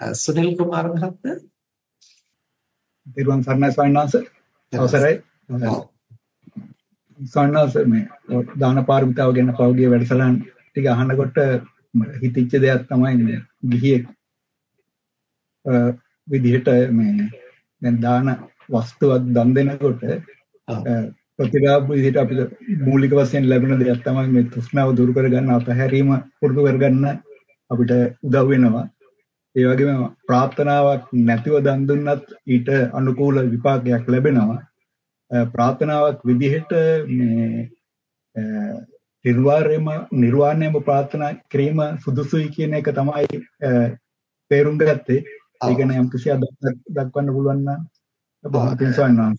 සුනිල් කුමාර මහත්මයා. දිරුවන් සර්ණයි ස්වාමීන් වහන්සේ. අවසරයි. ස්වාමීන් මේ දාන පාරමිතාව ගැන පෞද්ගලික වැඩසටහන් ටික අහනකොට හිතිච්ච දෙයක් තමයි මේ ගිහියෙක් විදිහට මේ දැන් දාන වස්තුවක් දන් දෙනකොට ප්‍රතිලාභ විදිහට අපිට මූලික වශයෙන් ලැබෙන දෙයක් තමයි මේ තෘෂ්ණාව දුරු කරගන්න අපහැරීම පුරුදු කරගන්න අපිට උදව් වෙනවා ඒ වගේම ප්‍රාර්ථනාවක් නැතිව දන් දුන්නත් ඊට අනුකූල විපාකයක් ලැබෙනවා. ප්‍රාර්ථනාවක් විදිහට මේ නිර්වාණයම නිර්වාණයම ප්‍රාර්ථනා කිරීම සුදුසුයි කියන එක තමයි තේරුම් ගත්තේ. ඒක නම් යම් කිසි දක්වන්න පුළුවන් නම් බොහොම පිං සවන්නා.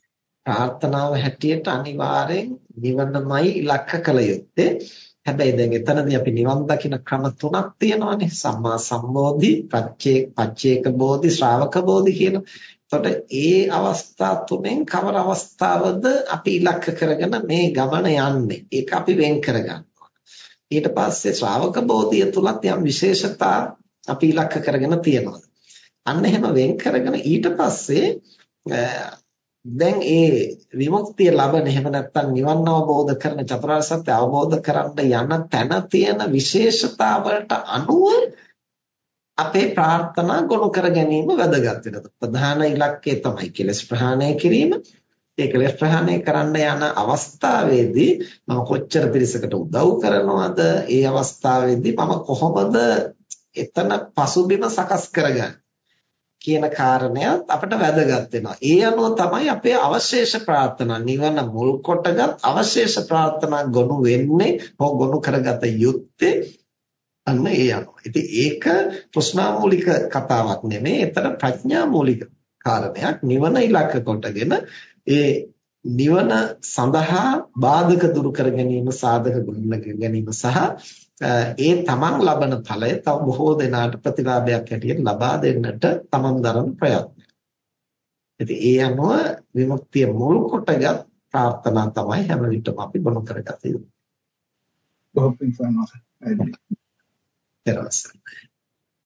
ප්‍රාර්ථනාව හැටියට අනිවාර්යෙන් නිවනමයි ඉලක්ක කළ යුත්තේ. හැබැයි දැන් එතනදී අපි නිවන් දකින ක්‍රම තුනක් තියෙනවානේ සම්මා සම්බෝධි, පච්චේ පච්චේක බෝධි, ශ්‍රාවක බෝධි කියන. එතකොට ඒ අවස්ථා තුනෙන් කවර අවස්ථාවද අපි ඉලක්ක කරගෙන මේ ගමන යන්නේ? ඒක අපි වෙන් කරගන්නවා. ඊට පස්සේ ශ්‍රාවක බෝධිය තුලත් යම් විශේෂතා අපි ඉලක්ක කරගෙන තියෙනවා. අන්න එහෙම වෙන් කරගෙන ඊට පස්සේ දැන් ඒ විමුක්තිය ලබන එහෙම නැත්නම් නිවන් අවබෝධ කරන චතුරාර්ය සත්‍ය අවබෝධ කරන්න යන තැන තියෙන විශේෂතාවලට අනුව අපේ ප්‍රාර්ථනා ගොනු කර ගැනීම වැදගත් වෙනවා. ප්‍රධාන ඉලක්කය තමයි කෙලස් ප්‍රහාණය කිරීම. ඒ කෙලස් ප්‍රහාණය කරන්න යන අවස්ථාවේදී මම කොච්චර පිරිසකට උදව් කරනවද? ඒ අවස්ථාවේදී මම කොහොමද එතන පසුබිම සකස් කරගන්නේ? කියන කාරණයත් අපිට වැදගත් වෙනවා. ඒ අනුව තමයි අපේ අවශේෂ ප්‍රාර්ථනා නිවන මුල් කොටගත් අවශේෂ ප්‍රාර්ථනා ගොනු වෙන්නේ හෝ ගොනු කරගත යුත්තේ අන්න ඒ අනුව. ඉතින් ඒක ප්‍රශ්නා මූලික කතාවක් නෙමෙයි. ඒතර ප්‍රඥා මූලික කාරණයක්. නිවන ඉලක්ක කොටගෙන ඒ නිවන සඳහා බාධක දුරු කර ගැනීම සාධක ගොඩනග ගැනීම සහ ඒ තමන් ලබන ඵලය තව බොහෝ දෙනාට ප්‍රතිලාභයක් හැටියට ලබා දෙන්නට තමන් දරන ප්‍රයත්නය. ඉතින් ඒ අනුව විමුක්තිය මුල් කොටගත් ප්‍රාර්ථනා තමයි හැම විටම අපි බොන කරගත යුතු. බොහෝ පිං සන්නස. තරවස්.